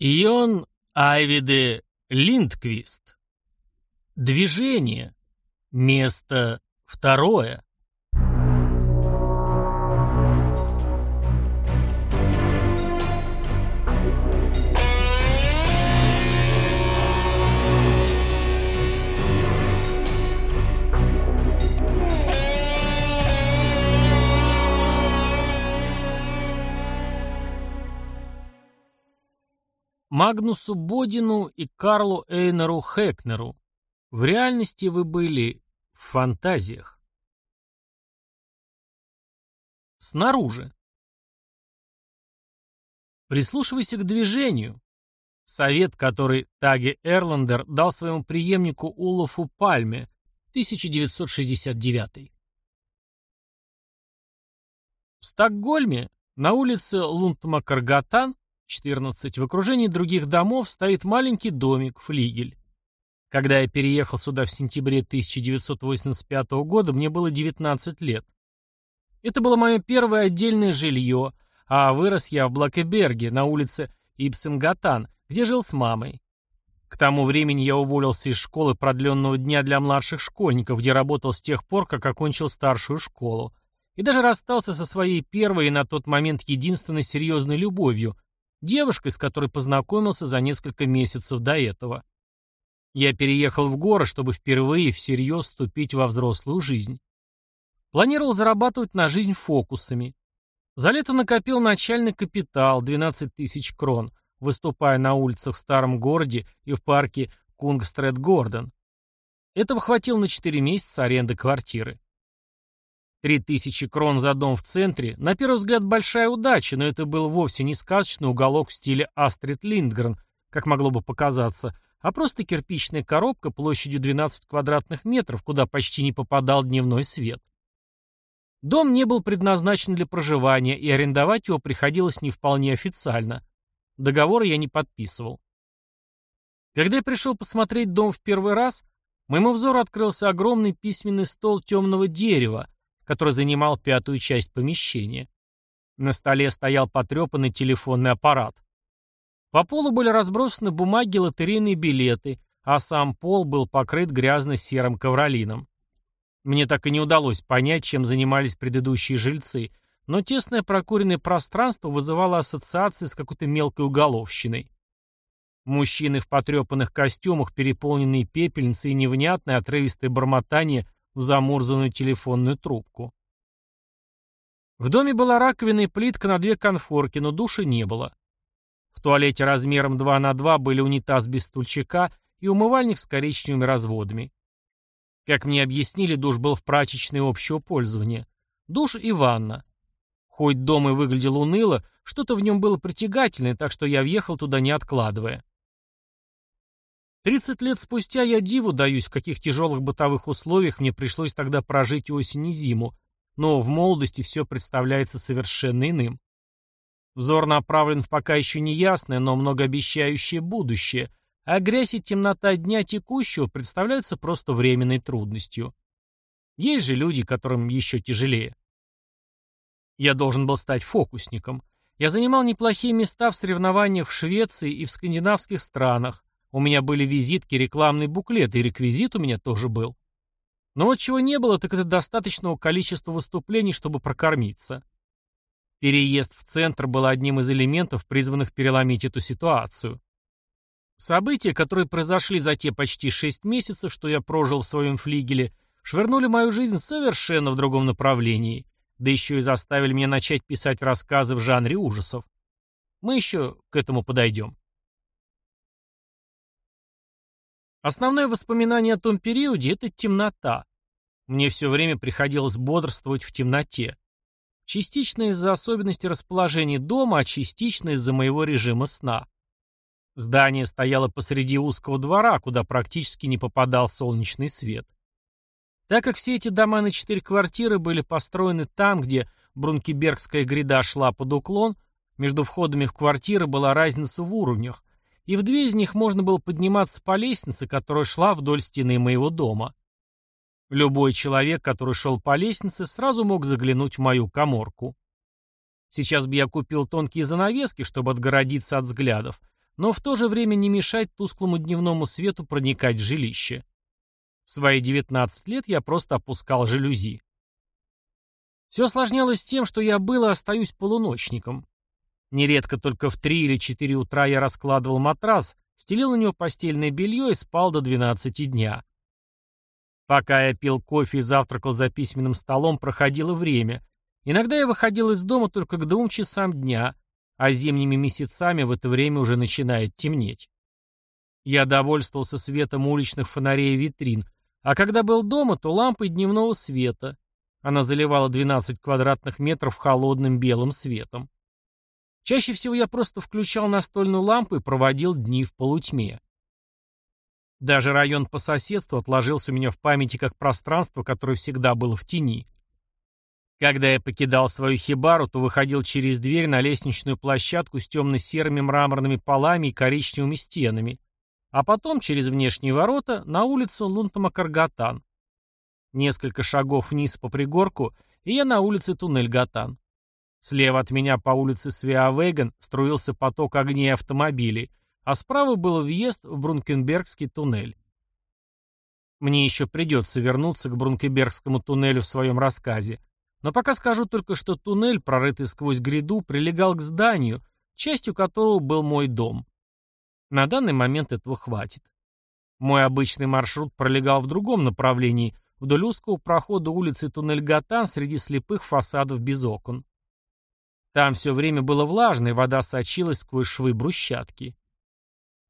Ион Айвиде Линдквист. Движение. Место второе. Магнусу Бодину и Карлу Эйнеру Хекнеру. В реальности вы были в фантазиях. Снаружи. Прислушивайся к движению. Совет, который Таги Эрландер дал своему преемнику Улафу Пальме, 1969. В Стокгольме на улице Лундмакаргатан 14. В окружении других домов стоит маленький домик, флигель. Когда я переехал сюда в сентябре 1985 года, мне было 19 лет. Это было мое первое отдельное жилье, а вырос я в Блакеберге, на улице Ипсенгатан, где жил с мамой. К тому времени я уволился из школы продленного дня для младших школьников, где работал с тех пор, как окончил старшую школу, и даже расстался со своей первой и на тот момент единственной серьезной любовью, девушкой, с которой познакомился за несколько месяцев до этого. Я переехал в город, чтобы впервые всерьез вступить во взрослую жизнь. Планировал зарабатывать на жизнь фокусами. За лето накопил начальный капитал 12 тысяч крон, выступая на улицах в старом городе и в парке Кунгстрет-Гордон. Этого хватило на 4 месяца аренды квартиры. Три тысячи крон за дом в центре, на первый взгляд большая удача, но это был вовсе не сказочный уголок в стиле Астрид Линдгрен, как могло бы показаться, а просто кирпичная коробка площадью 12 квадратных метров, куда почти не попадал дневной свет. Дом не был предназначен для проживания, и арендовать его приходилось не вполне официально. Договора я не подписывал. Когда я пришел посмотреть дом в первый раз, моему взору открылся огромный письменный стол темного дерева, который занимал пятую часть помещения. На столе стоял потрепанный телефонный аппарат. По полу были разбросаны бумаги лотерейные билеты, а сам пол был покрыт грязно-серым ковролином. Мне так и не удалось понять, чем занимались предыдущие жильцы, но тесное прокуренное пространство вызывало ассоциации с какой-то мелкой уголовщиной. Мужчины в потрепанных костюмах, переполненные пепельницей и невнятное отрывистое бормотание в замурзанную телефонную трубку. В доме была раковина и плитка на две конфорки, но души не было. В туалете размером 2 на 2 были унитаз без стульчика и умывальник с коричневыми разводами. Как мне объяснили, душ был в прачечной общего пользования. Душ и ванна. Хоть дом и выглядел уныло, что-то в нем было притягательное, так что я въехал туда не откладывая. Тридцать лет спустя я диву даюсь, в каких тяжелых бытовых условиях мне пришлось тогда прожить осень и зиму, но в молодости все представляется совершенно иным. Взор направлен в пока еще неясное, но многообещающее будущее, а грязь и темнота дня текущего представляются просто временной трудностью. Есть же люди, которым еще тяжелее. Я должен был стать фокусником. Я занимал неплохие места в соревнованиях в Швеции и в скандинавских странах, у меня были визитки, рекламный буклет, и реквизит у меня тоже был. Но вот чего не было, так это достаточного количества выступлений, чтобы прокормиться. Переезд в центр был одним из элементов, призванных переломить эту ситуацию. События, которые произошли за те почти шесть месяцев, что я прожил в своем флигеле, швырнули мою жизнь совершенно в другом направлении, да еще и заставили меня начать писать рассказы в жанре ужасов. Мы еще к этому подойдем. Основное воспоминание о том периоде — это темнота. Мне все время приходилось бодрствовать в темноте. Частично из-за особенностей расположения дома, а частично из-за моего режима сна. Здание стояло посреди узкого двора, куда практически не попадал солнечный свет. Так как все эти дома на четыре квартиры были построены там, где Брункебергская гряда шла под уклон, между входами в квартиры была разница в уровнях, и в две из них можно было подниматься по лестнице, которая шла вдоль стены моего дома. Любой человек, который шел по лестнице, сразу мог заглянуть в мою коморку. Сейчас бы я купил тонкие занавески, чтобы отгородиться от взглядов, но в то же время не мешать тусклому дневному свету проникать в жилище. В свои 19 лет я просто опускал жалюзи. Все осложнялось тем, что я был и остаюсь полуночником. Нередко только в 3 или 4 утра я раскладывал матрас, стелил на него постельное белье и спал до 12 дня. Пока я пил кофе и завтракал за письменным столом, проходило время. Иногда я выходил из дома только к двум часам дня, а зимними месяцами в это время уже начинает темнеть. Я довольствовался светом уличных фонарей и витрин, а когда был дома, то лампой дневного света. Она заливала 12 квадратных метров холодным белым светом. Чаще всего я просто включал настольную лампу и проводил дни в полутьме. Даже район по соседству отложился у меня в памяти как пространство, которое всегда было в тени. Когда я покидал свою хибару, то выходил через дверь на лестничную площадку с темно-серыми мраморными полами и коричневыми стенами, а потом через внешние ворота на улицу Лунтама-Каргатан. Несколько шагов вниз по пригорку, и я на улице Туннель-Гатан. Слева от меня по улице Свеавеген струился поток огней автомобилей, а справа был въезд в Брункенбергский туннель. Мне еще придется вернуться к Брункенбергскому туннелю в своем рассказе, но пока скажу только, что туннель, прорытый сквозь гряду, прилегал к зданию, частью которого был мой дом. На данный момент этого хватит. Мой обычный маршрут пролегал в другом направлении, вдоль узкого прохода улицы Туннель-Гатан среди слепых фасадов без окон. Там все время было влажно, и вода сочилась сквозь швы брусчатки.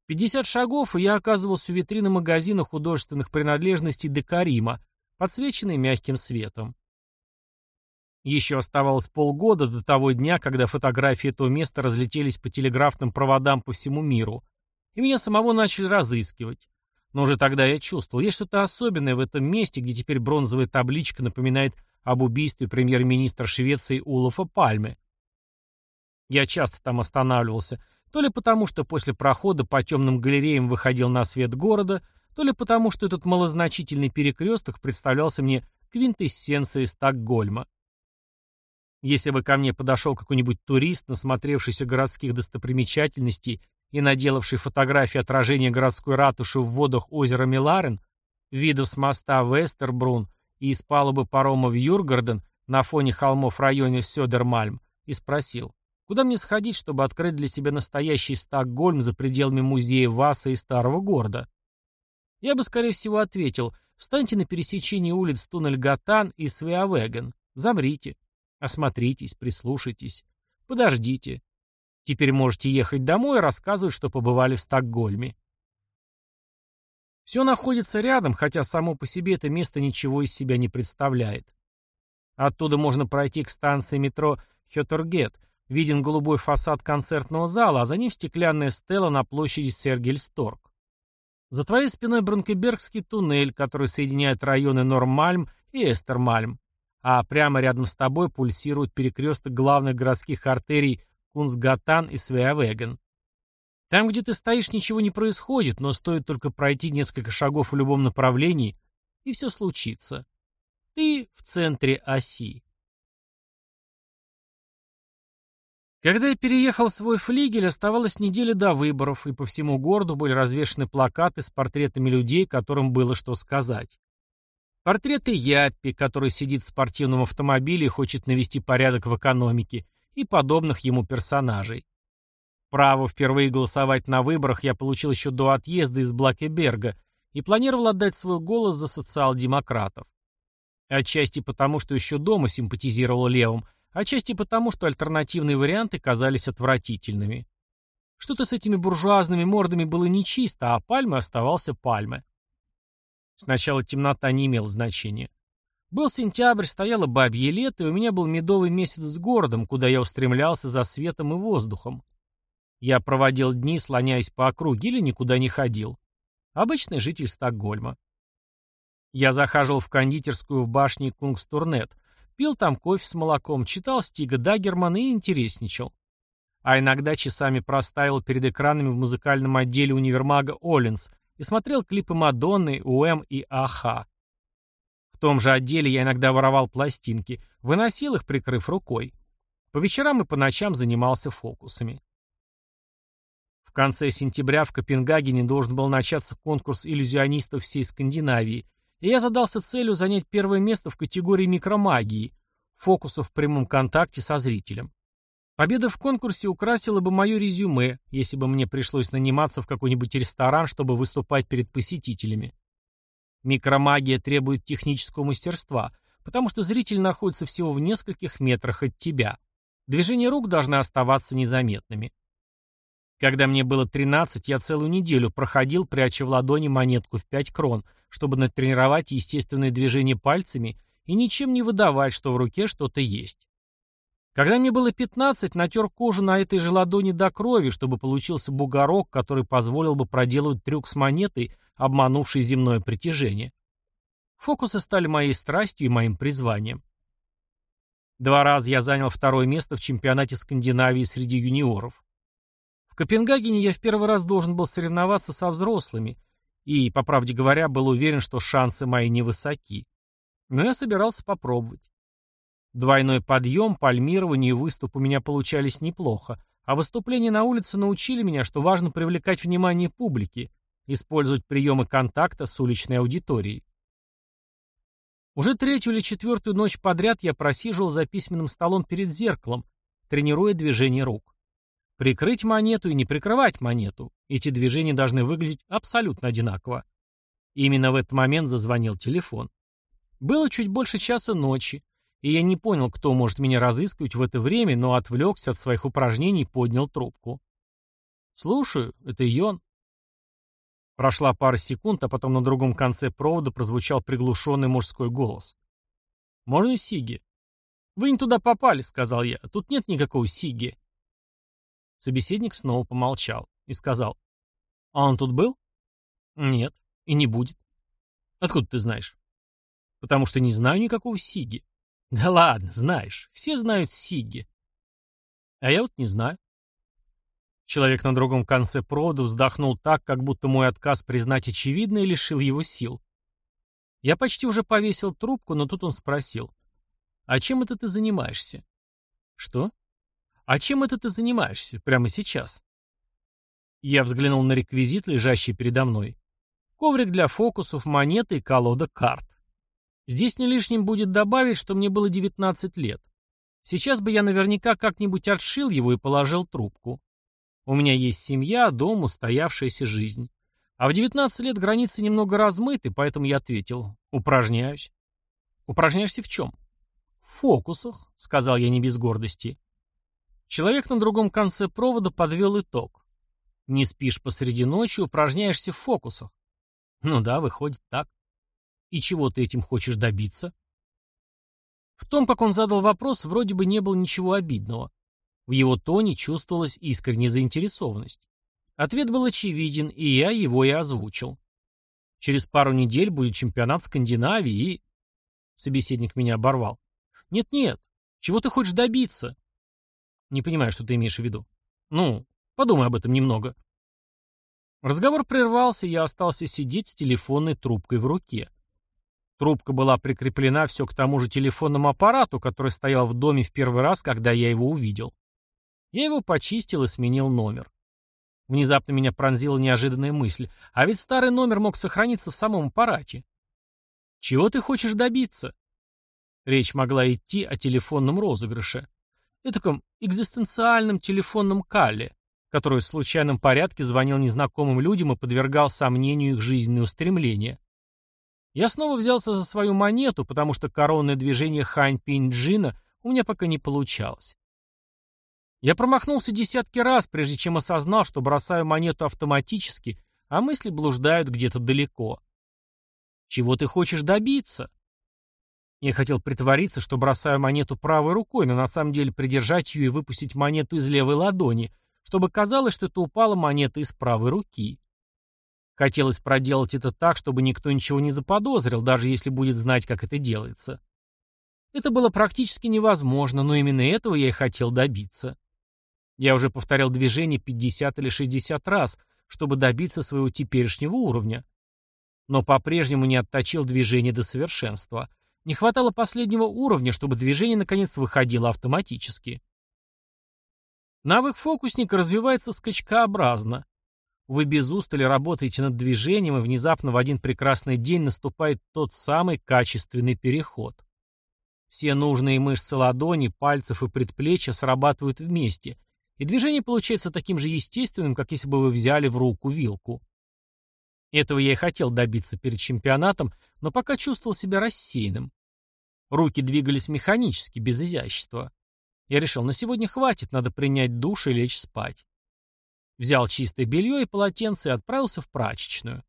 50 шагов, и я оказывался у витрины магазина художественных принадлежностей Декарима, подсвеченной мягким светом. Еще оставалось полгода до того дня, когда фотографии этого места разлетелись по телеграфным проводам по всему миру, и меня самого начали разыскивать. Но уже тогда я чувствовал, есть что-то особенное в этом месте, где теперь бронзовая табличка напоминает об убийстве премьер-министра Швеции Улафа Пальме. Я часто там останавливался, то ли потому, что после прохода по темным галереям выходил на свет города, то ли потому, что этот малозначительный перекресток представлялся мне квинтэссенцией Стокгольма. Если бы ко мне подошел какой-нибудь турист, насмотревшийся городских достопримечательностей и наделавший фотографии отражения городской ратуши в водах озера Миларен, видов с моста Вестербрун и из палубы парома в Юргарден на фоне холмов в районе Сёдермальм, и спросил, Куда мне сходить, чтобы открыть для себя настоящий Стокгольм за пределами музея Васа и Старого города? Я бы, скорее всего, ответил, встаньте на пересечении улиц Туннель-Гатан и Свеавеген, замрите, осмотритесь, прислушайтесь, подождите. Теперь можете ехать домой и рассказывать, что побывали в Стокгольме. Все находится рядом, хотя само по себе это место ничего из себя не представляет. Оттуда можно пройти к станции метро Хётергет, Виден голубой фасад концертного зала, а за ним стеклянная стела на площади Сергельсторг. За твоей спиной Бронкебергский туннель, который соединяет районы Нормальм и Эстермальм. А прямо рядом с тобой пульсирует перекресток главных городских артерий Кунсгатан и Свеавеген. Там, где ты стоишь, ничего не происходит, но стоит только пройти несколько шагов в любом направлении, и все случится. Ты в центре оси. Когда я переехал в свой флигель, оставалась неделя до выборов, и по всему городу были развешаны плакаты с портретами людей, которым было что сказать. Портреты Яппи, который сидит в спортивном автомобиле и хочет навести порядок в экономике, и подобных ему персонажей. Право впервые голосовать на выборах я получил еще до отъезда из Блакеберга и планировал отдать свой голос за социал-демократов. Отчасти потому, что еще дома симпатизировал левым – Отчасти потому, что альтернативные варианты казались отвратительными. Что-то с этими буржуазными мордами было нечисто, а пальмы оставался пальмой. Сначала темнота не имела значения. Был сентябрь, стояло бабье лето, и у меня был медовый месяц с городом, куда я устремлялся за светом и воздухом. Я проводил дни, слоняясь по округе, или никуда не ходил. Обычный житель Стокгольма. Я захаживал в кондитерскую в башне Кунгстурнет, Пил там кофе с молоком, читал Стига Даггермана и интересничал. А иногда часами простаивал перед экранами в музыкальном отделе универмага Оллинс и смотрел клипы Мадонны, УМ и Аха. В том же отделе я иногда воровал пластинки, выносил их, прикрыв рукой. По вечерам и по ночам занимался фокусами. В конце сентября в Копенгагене должен был начаться конкурс иллюзионистов всей Скандинавии, и я задался целью занять первое место в категории микромагии, фокусов в прямом контакте со зрителем. Победа в конкурсе украсила бы мое резюме, если бы мне пришлось наниматься в какой-нибудь ресторан, чтобы выступать перед посетителями. Микромагия требует технического мастерства, потому что зритель находится всего в нескольких метрах от тебя. Движения рук должны оставаться незаметными. Когда мне было 13, я целую неделю проходил, пряча в ладони монетку в 5 крон, чтобы натренировать естественные движения пальцами и ничем не выдавать, что в руке что-то есть. Когда мне было 15, натер кожу на этой же ладони до крови, чтобы получился бугорок, который позволил бы проделывать трюк с монетой, обманувшей земное притяжение. Фокусы стали моей страстью и моим призванием. Два раза я занял второе место в чемпионате Скандинавии среди юниоров. Копенгагене я в первый раз должен был соревноваться со взрослыми, и, по правде говоря, был уверен, что шансы мои невысоки. Но я собирался попробовать. Двойной подъем, пальмирование и выступ у меня получались неплохо, а выступления на улице научили меня, что важно привлекать внимание публики, использовать приемы контакта с уличной аудиторией. Уже третью или четвертую ночь подряд я просиживал за письменным столом перед зеркалом, тренируя движение рук. Прикрыть монету и не прикрывать монету. Эти движения должны выглядеть абсолютно одинаково. именно в этот момент зазвонил телефон. Было чуть больше часа ночи, и я не понял, кто может меня разыскивать в это время, но отвлекся от своих упражнений и поднял трубку. «Слушаю, это Йон». Прошла пара секунд, а потом на другом конце провода прозвучал приглушенный мужской голос. «Можно Сиги?» «Вы не туда попали», — сказал я. «Тут нет никакого Сиги». Собеседник снова помолчал и сказал. «А он тут был?» «Нет, и не будет». «Откуда ты знаешь?» «Потому что не знаю никакого Сиги». Да ладно, знаешь, все знают Сигги. А я вот не знаю. Человек на другом конце провода вздохнул так, как будто мой отказ признать очевидное лишил его сил. Я почти уже повесил трубку, но тут он спросил. «А чем это ты занимаешься?» «Что?» «А чем это ты занимаешься? Прямо сейчас?» Я взглянул на реквизит, лежащий передо мной. Коврик для фокусов, монеты и колода карт. Здесь не лишним будет добавить, что мне было 19 лет. Сейчас бы я наверняка как-нибудь отшил его и положил трубку. У меня есть семья, дом, устоявшаяся жизнь. А в 19 лет границы немного размыты, поэтому я ответил. Упражняюсь. Упражняешься в чем? В фокусах, сказал я не без гордости. Человек на другом конце провода подвел итог. Не спишь посреди ночи, упражняешься в фокусах. Ну да, выходит так. И чего ты этим хочешь добиться? В том, как он задал вопрос, вроде бы не было ничего обидного. В его тоне чувствовалась искренняя заинтересованность. Ответ был очевиден, и я его и озвучил. Через пару недель будет чемпионат Скандинавии и... Собеседник меня оборвал. Нет-нет, чего ты хочешь добиться? Не понимаю, что ты имеешь в виду. Ну, подумай об этом немного. Разговор прервался, и я остался сидеть с телефонной трубкой в руке. Трубка была прикреплена все к тому же телефонному аппарату, который стоял в доме в первый раз, когда я его увидел. Я его почистил и сменил номер. Внезапно меня пронзила неожиданная мысль, а ведь старый номер мог сохраниться в самом аппарате. Чего ты хочешь добиться? Речь могла идти о телефонном розыгрыше. Этаком экзистенциальном телефонном калле, который в случайном порядке звонил незнакомым людям и подвергал сомнению их жизненные устремления. Я снова взялся за свою монету, потому что коронное движение Хань Пинь Джина у меня пока не получалось. Я промахнулся десятки раз, прежде чем осознал, что бросаю монету автоматически, а мысли блуждают где-то далеко. Чего ты хочешь добиться? Я хотел притвориться, что бросаю монету правой рукой, но на самом деле придержать ее и выпустить монету из левой ладони, чтобы казалось, что это упала монета из правой руки. Хотелось проделать это так, чтобы никто ничего не заподозрил, даже если будет знать, как это делается. Это было практически невозможно, но именно этого я и хотел добиться. Я уже повторял движение 50 или 60 раз, чтобы добиться своего теперешнего уровня. Но по-прежнему не отточил движение до совершенства. Не хватало последнего уровня, чтобы движение наконец выходило автоматически. Навык фокусника развивается скачкообразно. Вы без устали работаете над движением, и внезапно в один прекрасный день наступает тот самый качественный переход. Все нужные мышцы ладони, пальцев и предплечья срабатывают вместе, и движение получается таким же естественным, как если бы вы взяли в руку вилку. Этого я и хотел добиться перед чемпионатом, но пока чувствовал себя рассеянным. Руки двигались механически, без изящества. Я решил, на сегодня хватит, надо принять душ и лечь спать. Взял чистое белье и полотенце и отправился в прачечную.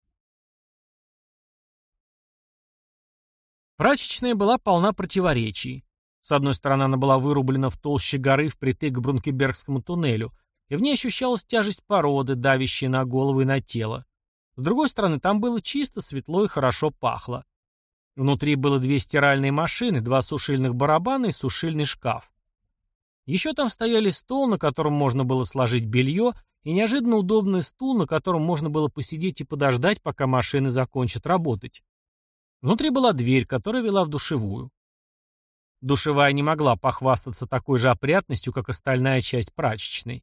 Прачечная была полна противоречий. С одной стороны, она была вырублена в толще горы впритык к Брункебергскому туннелю, и в ней ощущалась тяжесть породы, давящая на голову и на тело. С другой стороны, там было чисто, светло и хорошо пахло. Внутри было две стиральные машины, два сушильных барабана и сушильный шкаф. Еще там стояли стол, на котором можно было сложить белье, и неожиданно удобный стул, на котором можно было посидеть и подождать, пока машины закончат работать. Внутри была дверь, которая вела в душевую. Душевая не могла похвастаться такой же опрятностью, как остальная часть прачечной.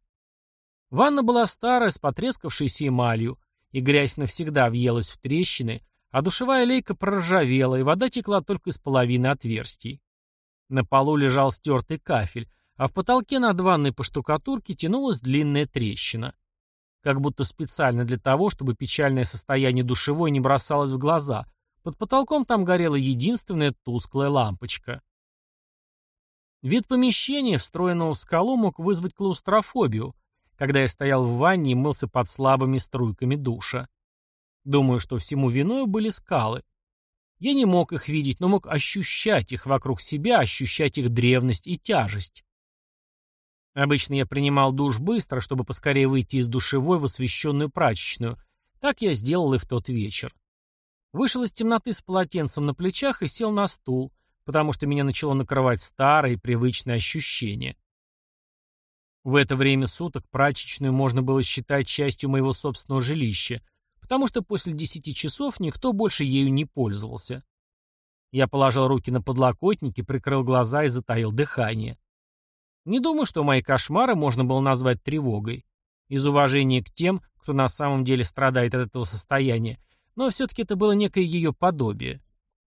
Ванна была старая, с потрескавшейся эмалью, и грязь навсегда въелась в трещины, а душевая лейка проржавела, и вода текла только из половины отверстий. На полу лежал стертый кафель, а в потолке над ванной по штукатурке тянулась длинная трещина. Как будто специально для того, чтобы печальное состояние душевой не бросалось в глаза, под потолком там горела единственная тусклая лампочка. Вид помещения, встроенного в скалу, мог вызвать клаустрофобию, когда я стоял в ванне и мылся под слабыми струйками душа. Думаю, что всему виною были скалы. Я не мог их видеть, но мог ощущать их вокруг себя, ощущать их древность и тяжесть. Обычно я принимал душ быстро, чтобы поскорее выйти из душевой в освещенную прачечную. Так я сделал и в тот вечер. Вышел из темноты с полотенцем на плечах и сел на стул, потому что меня начало накрывать старое и привычное ощущение. В это время суток прачечную можно было считать частью моего собственного жилища, потому что после десяти часов никто больше ею не пользовался. Я положил руки на подлокотники, прикрыл глаза и затаил дыхание. Не думаю, что мои кошмары можно было назвать тревогой. Из уважения к тем, кто на самом деле страдает от этого состояния, но все-таки это было некое ее подобие.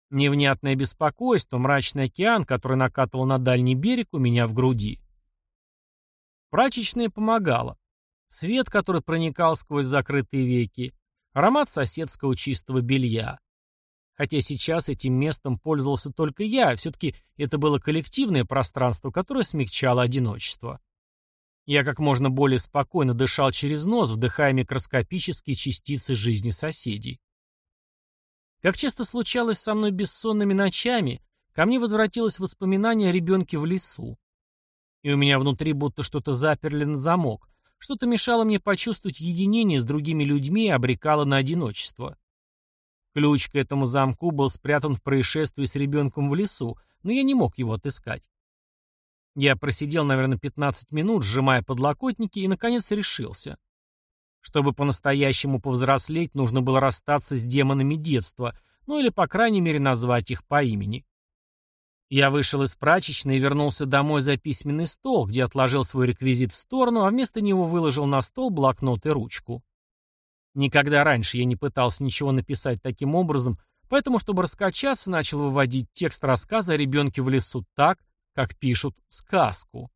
Невнятное беспокойство, мрачный океан, который накатывал на дальний берег у меня в груди. Прачечная помогала. Свет, который проникал сквозь закрытые веки, аромат соседского чистого белья. Хотя сейчас этим местом пользовался только я, все-таки это было коллективное пространство, которое смягчало одиночество. Я как можно более спокойно дышал через нос, вдыхая микроскопические частицы жизни соседей. Как часто случалось со мной бессонными ночами, ко мне возвратилось воспоминание о ребенке в лесу. И у меня внутри будто что-то заперли на замок, что-то мешало мне почувствовать единение с другими людьми и обрекало на одиночество. Ключ к этому замку был спрятан в происшествии с ребенком в лесу, но я не мог его отыскать. Я просидел, наверное, 15 минут, сжимая подлокотники, и, наконец, решился. Чтобы по-настоящему повзрослеть, нужно было расстаться с демонами детства, ну или, по крайней мере, назвать их по имени. Я вышел из прачечной и вернулся домой за письменный стол, где отложил свой реквизит в сторону, а вместо него выложил на стол блокнот и ручку. Никогда раньше я не пытался ничего написать таким образом, поэтому, чтобы раскачаться, начал выводить текст рассказа о ребенке в лесу так, как пишут сказку.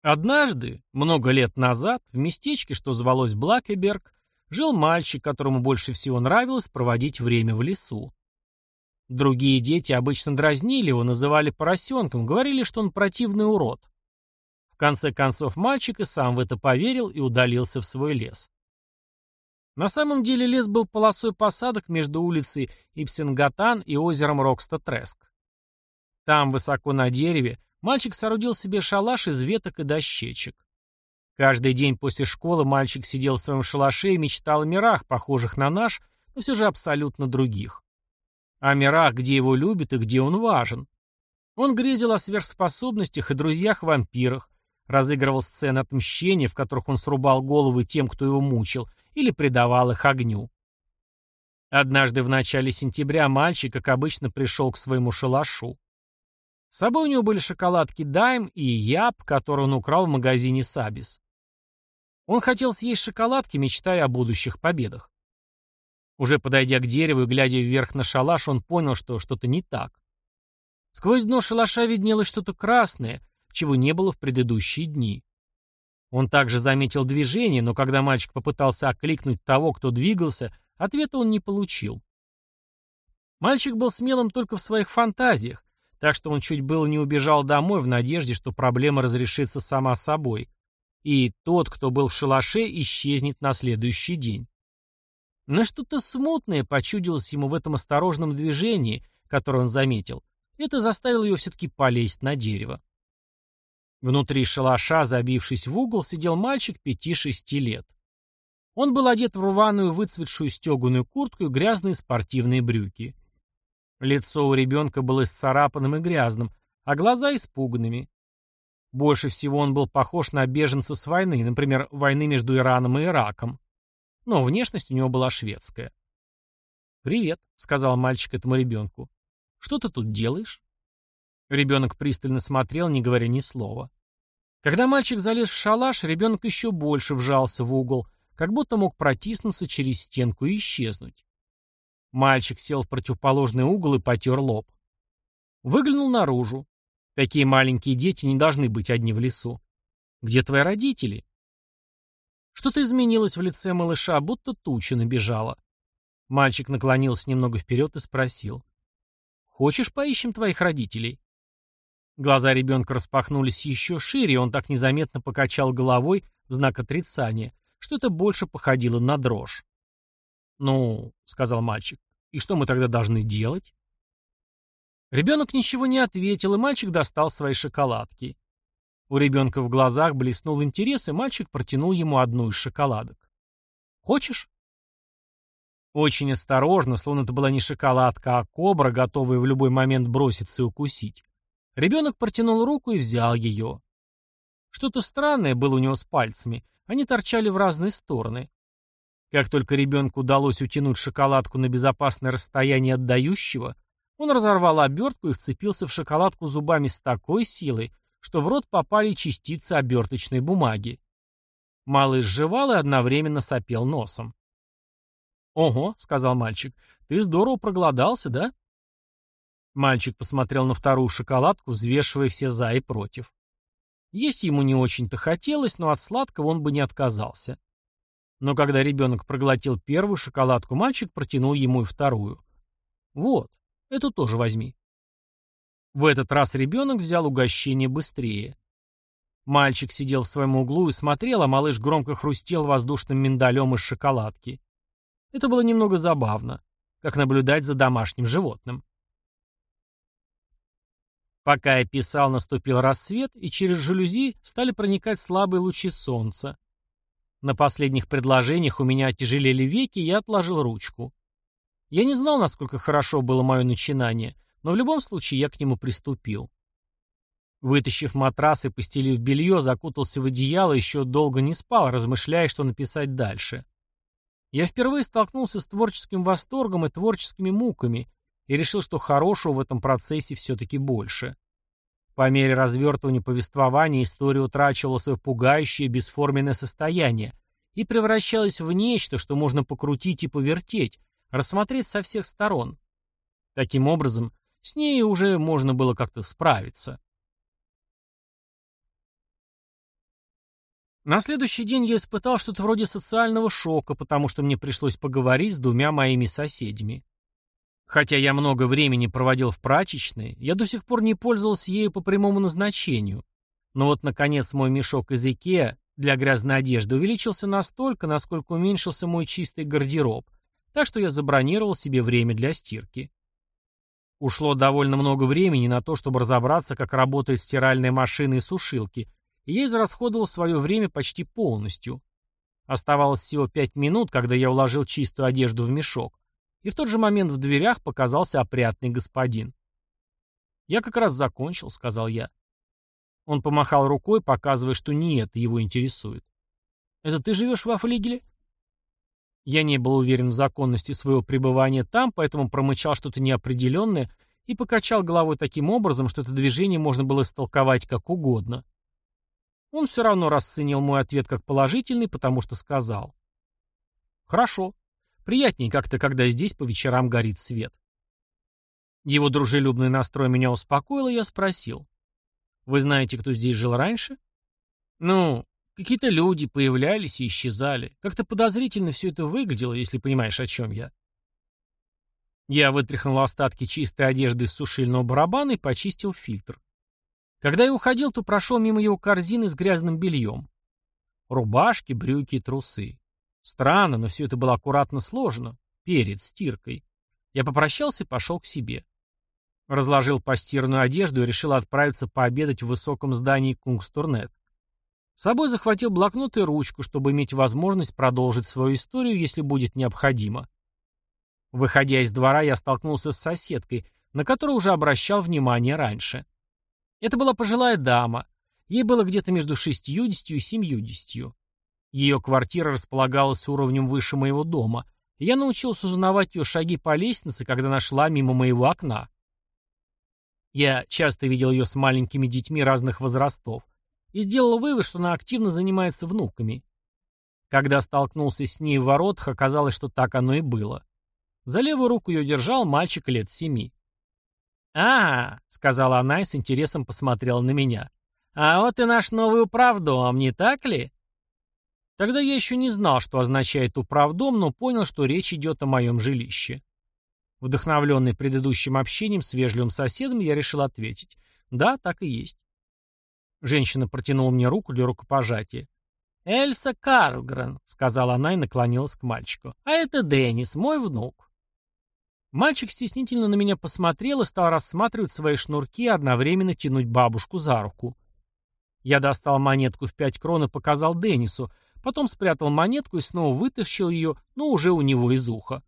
Однажды, много лет назад, в местечке, что звалось Блакеберг, жил мальчик, которому больше всего нравилось проводить время в лесу. Другие дети обычно дразнили его, называли поросенком, говорили, что он противный урод. В конце концов, мальчик и сам в это поверил и удалился в свой лес. На самом деле лес был полосой посадок между улицей Ипсенгатан и озером Рокста-Треск. Там, высоко на дереве, Мальчик соорудил себе шалаш из веток и дощечек. Каждый день после школы мальчик сидел в своем шалаше и мечтал о мирах, похожих на наш, но все же абсолютно других. О мирах, где его любят и где он важен. Он грезил о сверхспособностях и друзьях-вампирах, разыгрывал сцены отмщения, в которых он срубал головы тем, кто его мучил, или предавал их огню. Однажды в начале сентября мальчик, как обычно, пришел к своему шалашу. С собой у него были шоколадки Дайм и Яб, которые он украл в магазине Сабис. Он хотел съесть шоколадки, мечтая о будущих победах. Уже подойдя к дереву и глядя вверх на шалаш, он понял, что что-то не так. Сквозь дно шалаша виднелось что-то красное, чего не было в предыдущие дни. Он также заметил движение, но когда мальчик попытался окликнуть того, кто двигался, ответа он не получил. Мальчик был смелым только в своих фантазиях, так что он чуть было не убежал домой в надежде, что проблема разрешится сама собой, и тот, кто был в шалаше, исчезнет на следующий день. Но что-то смутное почудилось ему в этом осторожном движении, которое он заметил. Это заставило его все-таки полезть на дерево. Внутри шалаша, забившись в угол, сидел мальчик пяти-шести лет. Он был одет в рваную выцветшую стеганую куртку и грязные спортивные брюки. Лицо у ребенка было исцарапанным и грязным, а глаза испуганными. Больше всего он был похож на беженца с войны, например, войны между Ираном и Ираком но внешность у него была шведская. «Привет», — сказал мальчик этому ребенку. «Что ты тут делаешь?» Ребенок пристально смотрел, не говоря ни слова. Когда мальчик залез в шалаш, ребенок еще больше вжался в угол, как будто мог протиснуться через стенку и исчезнуть. Мальчик сел в противоположный угол и потер лоб. Выглянул наружу. Такие маленькие дети не должны быть одни в лесу. «Где твои родители?» Что-то изменилось в лице малыша, будто туча набежала. Мальчик наклонился немного вперед и спросил. «Хочешь, поищем твоих родителей?» Глаза ребенка распахнулись еще шире, и он так незаметно покачал головой в знак отрицания, что это больше походило на дрожь. «Ну», — сказал мальчик, — «и что мы тогда должны делать?» Ребенок ничего не ответил, и мальчик достал свои шоколадки. У ребенка в глазах блеснул интерес, и мальчик протянул ему одну из шоколадок. «Хочешь?» Очень осторожно, словно это была не шоколадка, а кобра, готовая в любой момент броситься и укусить. Ребенок протянул руку и взял ее. Что-то странное было у него с пальцами. Они торчали в разные стороны. Как только ребенку удалось утянуть шоколадку на безопасное расстояние от дающего, он разорвал обертку и вцепился в шоколадку зубами с такой силой, что в рот попали частицы оберточной бумаги. Малыш жевал и одновременно сопел носом. «Ого», — сказал мальчик, — «ты здорово проголодался, да?» Мальчик посмотрел на вторую шоколадку, взвешивая все «за» и «против». Есть ему не очень-то хотелось, но от сладкого он бы не отказался. Но когда ребенок проглотил первую шоколадку, мальчик протянул ему и вторую. «Вот, эту тоже возьми». В этот раз ребенок взял угощение быстрее. Мальчик сидел в своем углу и смотрел, а малыш громко хрустел воздушным миндалем из шоколадки. Это было немного забавно, как наблюдать за домашним животным. Пока я писал, наступил рассвет, и через жалюзи стали проникать слабые лучи солнца. На последних предложениях у меня тяжелели веки, и я отложил ручку. Я не знал, насколько хорошо было мое начинание — но в любом случае я к нему приступил. Вытащив матрас и постелив белье, закутался в одеяло и еще долго не спал, размышляя, что написать дальше. Я впервые столкнулся с творческим восторгом и творческими муками и решил, что хорошего в этом процессе все-таки больше. По мере развертывания повествования история утрачивала свое пугающее бесформенное состояние и превращалась в нечто, что можно покрутить и повертеть, рассмотреть со всех сторон. Таким образом, с ней уже можно было как-то справиться. На следующий день я испытал что-то вроде социального шока, потому что мне пришлось поговорить с двумя моими соседями. Хотя я много времени проводил в прачечной, я до сих пор не пользовался ею по прямому назначению. Но вот, наконец, мой мешок из Икеа для грязной одежды увеличился настолько, насколько уменьшился мой чистый гардероб, так что я забронировал себе время для стирки. Ушло довольно много времени на то, чтобы разобраться, как работает стиральная машина и сушилки, и я израсходовал свое время почти полностью. Оставалось всего пять минут, когда я уложил чистую одежду в мешок, и в тот же момент в дверях показался опрятный господин. «Я как раз закончил», — сказал я. Он помахал рукой, показывая, что не это его интересует. «Это ты живешь во флигеле?» Я не был уверен в законности своего пребывания там, поэтому промычал что-то неопределенное и покачал головой таким образом, что это движение можно было истолковать как угодно. Он все равно расценил мой ответ как положительный, потому что сказал. «Хорошо. Приятнее как-то, когда здесь по вечерам горит свет». Его дружелюбный настрой меня успокоил, и я спросил. «Вы знаете, кто здесь жил раньше?» «Ну, какие-то люди появлялись и исчезали. Как-то подозрительно все это выглядело, если понимаешь, о чем я». Я вытряхнул остатки чистой одежды из сушильного барабана и почистил фильтр. Когда я уходил, то прошел мимо его корзины с грязным бельем. Рубашки, брюки и трусы. Странно, но все это было аккуратно сложено. Перед стиркой. Я попрощался и пошел к себе. Разложил постирную одежду и решил отправиться пообедать в высоком здании Кунгстурнет. С собой захватил блокнот и ручку, чтобы иметь возможность продолжить свою историю, если будет необходимо. Выходя из двора, я столкнулся с соседкой, на которую уже обращал внимание раньше. Это была пожилая дама. Ей было где-то между шестьюдесятью и семьюдесятью. Ее квартира располагалась уровнем выше моего дома, и я научился узнавать ее шаги по лестнице, когда нашла мимо моего окна. Я часто видел ее с маленькими детьми разных возрастов и сделал вывод, что она активно занимается внуками. Когда столкнулся с ней в воротах, оказалось, что так оно и было. За левую руку ее держал мальчик лет семи. «А, — сказала она и с интересом посмотрела на меня. А вот и наш новый управдом, не так ли?» Тогда я еще не знал, что означает управдом, но понял, что речь идет о моем жилище. Вдохновленный предыдущим общением с вежливым соседом, я решил ответить. Да, так и есть. Женщина протянула мне руку для рукопожатия. «Эльса Карлгрен», — сказала она и наклонилась к мальчику. «А это Деннис, мой внук». Мальчик стеснительно на меня посмотрел и стал рассматривать свои шнурки и одновременно тянуть бабушку за руку. Я достал монетку в пять крон и показал Деннису, потом спрятал монетку и снова вытащил ее, но уже у него из уха.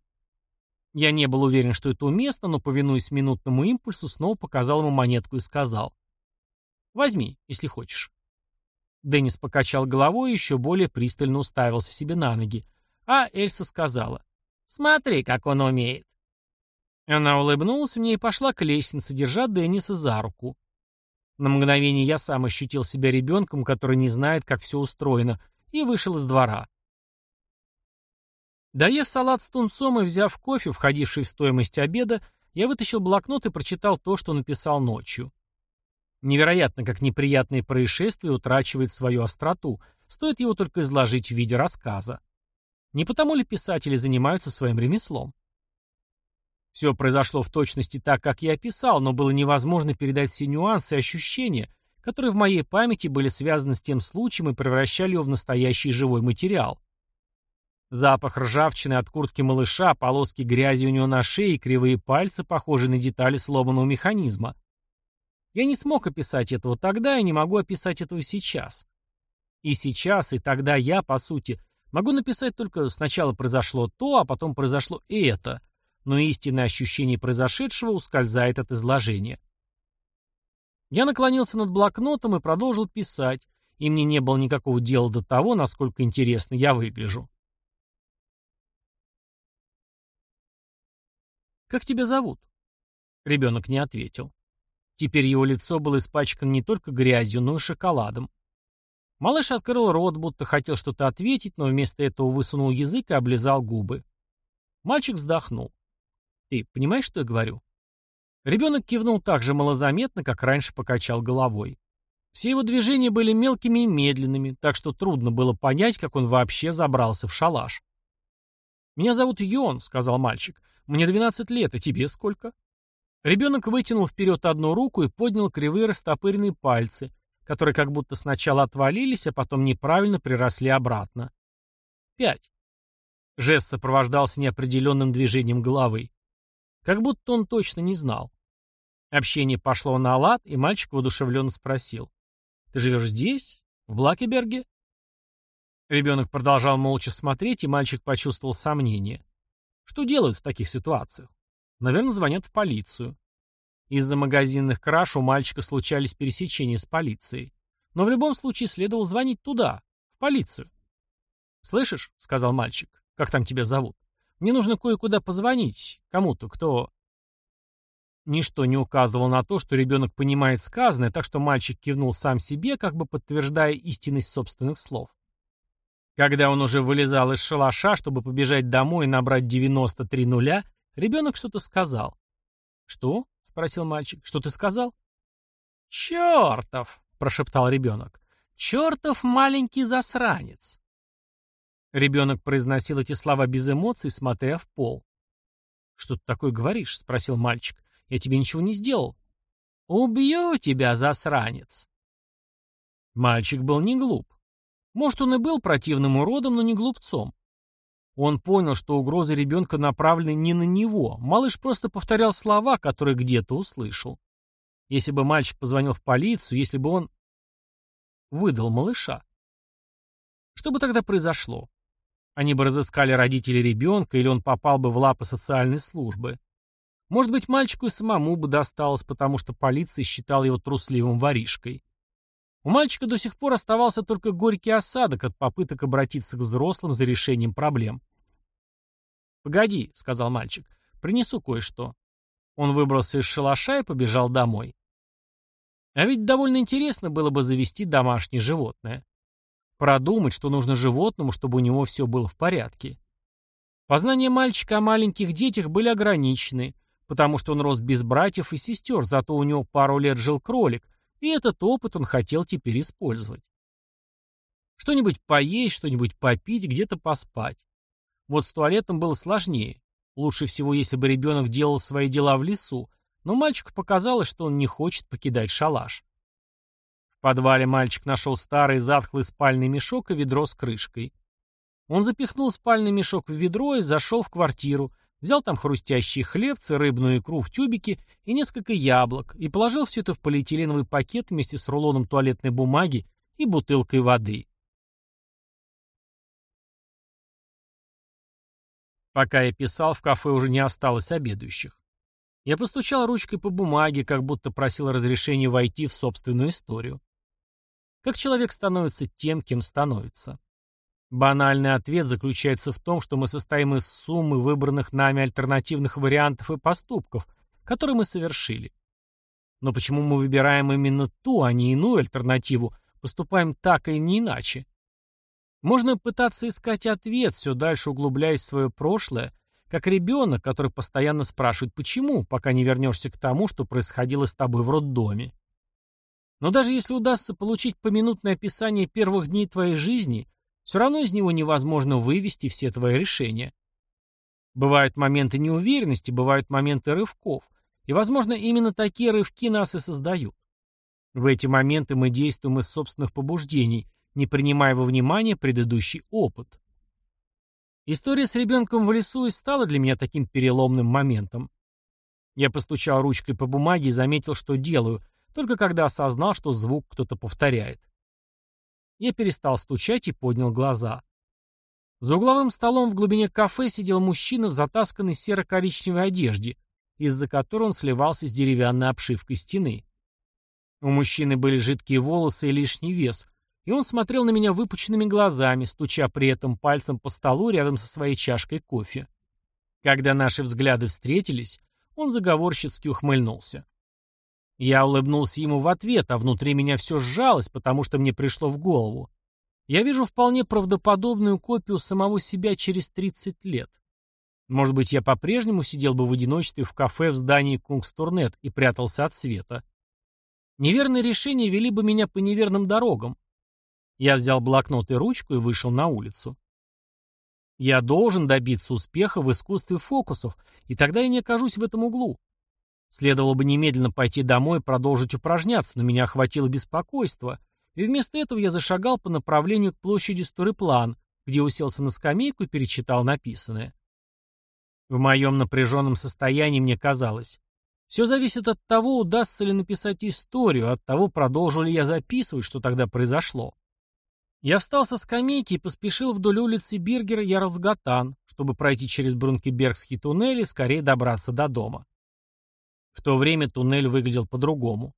Я не был уверен, что это уместно, но, повинуясь минутному импульсу, снова показал ему монетку и сказал. «Возьми, если хочешь». Деннис покачал головой и еще более пристально уставился себе на ноги. А Эльса сказала. «Смотри, как он умеет». Она улыбнулась мне и пошла к лестнице, держа Денниса за руку. На мгновение я сам ощутил себя ребенком, который не знает, как все устроено, и вышел из двора. Доев салат с тунцом и взяв кофе, входивший в стоимость обеда, я вытащил блокнот и прочитал то, что написал ночью. Невероятно, как неприятное происшествие утрачивает свою остроту, стоит его только изложить в виде рассказа. Не потому ли писатели занимаются своим ремеслом? Все произошло в точности так, как я описал, но было невозможно передать все нюансы и ощущения, которые в моей памяти были связаны с тем случаем и превращали его в настоящий живой материал. Запах ржавчины от куртки малыша, полоски грязи у него на шее и кривые пальцы, похожие на детали сломанного механизма. Я не смог описать этого тогда и не могу описать этого сейчас. И сейчас, и тогда я, по сути, могу написать только сначала произошло то, а потом произошло и это – но истинное ощущение произошедшего ускользает от изложения. Я наклонился над блокнотом и продолжил писать, и мне не было никакого дела до того, насколько интересно я выгляжу. «Как тебя зовут?» Ребенок не ответил. Теперь его лицо было испачкано не только грязью, но и шоколадом. Малыш открыл рот, будто хотел что-то ответить, но вместо этого высунул язык и облизал губы. Мальчик вздохнул. Ты понимаешь, что я говорю?» Ребенок кивнул так же малозаметно, как раньше покачал головой. Все его движения были мелкими и медленными, так что трудно было понять, как он вообще забрался в шалаш. «Меня зовут Йон», — сказал мальчик. «Мне 12 лет, а тебе сколько?» Ребенок вытянул вперед одну руку и поднял кривые растопыренные пальцы, которые как будто сначала отвалились, а потом неправильно приросли обратно. «Пять». Жест сопровождался неопределенным движением головы. Как будто он точно не знал. Общение пошло на лад, и мальчик воодушевленно спросил. «Ты живешь здесь? В Блакеберге?» Ребенок продолжал молча смотреть, и мальчик почувствовал сомнение. Что делают в таких ситуациях? Наверное, звонят в полицию. Из-за магазинных краж у мальчика случались пересечения с полицией. Но в любом случае следовало звонить туда, в полицию. «Слышишь?» — сказал мальчик. «Как там тебя зовут?» Мне нужно кое-куда позвонить. Кому-то, кто...» Ничто не указывало на то, что ребенок понимает сказанное, так что мальчик кивнул сам себе, как бы подтверждая истинность собственных слов. Когда он уже вылезал из шалаша, чтобы побежать домой и набрать 93 нуля, ребенок что-то сказал. «Что?» — спросил мальчик. «Что ты сказал?» «Чертов!» — прошептал ребенок. «Чертов маленький засранец!» Ребенок произносил эти слова без эмоций, смотря в пол. «Что ты такое говоришь?» — спросил мальчик. «Я тебе ничего не сделал». «Убью тебя, засранец!» Мальчик был не глуп. Может, он и был противным уродом, но не глупцом. Он понял, что угрозы ребенка направлены не на него. Малыш просто повторял слова, которые где-то услышал. Если бы мальчик позвонил в полицию, если бы он выдал малыша. Что бы тогда произошло? Они бы разыскали родителей ребенка, или он попал бы в лапы социальной службы. Может быть, мальчику и самому бы досталось, потому что полиция считала его трусливым воришкой. У мальчика до сих пор оставался только горький осадок от попыток обратиться к взрослым за решением проблем. «Погоди», — сказал мальчик, — «принесу кое-что». Он выбрался из шалаша и побежал домой. А ведь довольно интересно было бы завести домашнее животное. Продумать, что нужно животному, чтобы у него все было в порядке. Познания мальчика о маленьких детях были ограничены, потому что он рос без братьев и сестер, зато у него пару лет жил кролик, и этот опыт он хотел теперь использовать. Что-нибудь поесть, что-нибудь попить, где-то поспать. Вот с туалетом было сложнее. Лучше всего, если бы ребенок делал свои дела в лесу, но мальчику показалось, что он не хочет покидать шалаш. В подвале мальчик нашел старый затхлый спальный мешок и ведро с крышкой. Он запихнул спальный мешок в ведро и зашел в квартиру, Взял там хрустящие хлебцы, рыбную икру в тюбике и несколько яблок и положил все это в полиэтиленовый пакет вместе с рулоном туалетной бумаги и бутылкой воды. Пока я писал, в кафе уже не осталось обедающих. Я постучал ручкой по бумаге, как будто просил разрешения войти в собственную историю. Как человек становится тем, кем становится. Банальный ответ заключается в том, что мы состоим из суммы выбранных нами альтернативных вариантов и поступков, которые мы совершили. Но почему мы выбираем именно ту, а не иную альтернативу, поступаем так и не иначе? Можно пытаться искать ответ, все дальше углубляясь в свое прошлое, как ребенок, который постоянно спрашивает «почему?», пока не вернешься к тому, что происходило с тобой в роддоме. Но даже если удастся получить поминутное описание первых дней твоей жизни – все равно из него невозможно вывести все твои решения. Бывают моменты неуверенности, бывают моменты рывков, и, возможно, именно такие рывки нас и создают. В эти моменты мы действуем из собственных побуждений, не принимая во внимание предыдущий опыт. История с ребенком в лесу и стала для меня таким переломным моментом. Я постучал ручкой по бумаге и заметил, что делаю, только когда осознал, что звук кто-то повторяет. Я перестал стучать и поднял глаза. За угловым столом в глубине кафе сидел мужчина в затасканной серо-коричневой одежде, из-за которой он сливался с деревянной обшивкой стены. У мужчины были жидкие волосы и лишний вес, и он смотрел на меня выпученными глазами, стуча при этом пальцем по столу рядом со своей чашкой кофе. Когда наши взгляды встретились, он заговорщицки ухмыльнулся. Я улыбнулся ему в ответ, а внутри меня все сжалось, потому что мне пришло в голову. Я вижу вполне правдоподобную копию самого себя через 30 лет. Может быть, я по-прежнему сидел бы в одиночестве в кафе в здании Кунгстурнет и прятался от света. Неверные решения вели бы меня по неверным дорогам. Я взял блокнот и ручку и вышел на улицу. Я должен добиться успеха в искусстве фокусов, и тогда я не окажусь в этом углу. Следовало бы немедленно пойти домой и продолжить упражняться, но меня охватило беспокойство, и вместо этого я зашагал по направлению к площади Стуреплан, где уселся на скамейку и перечитал написанное. В моем напряженном состоянии мне казалось, все зависит от того, удастся ли написать историю, от того, продолжу ли я записывать, что тогда произошло. Я встал со скамейки и поспешил вдоль улицы Биргера Ярлсгатан, чтобы пройти через Брункебергский туннель и скорее добраться до дома. В то время туннель выглядел по-другому.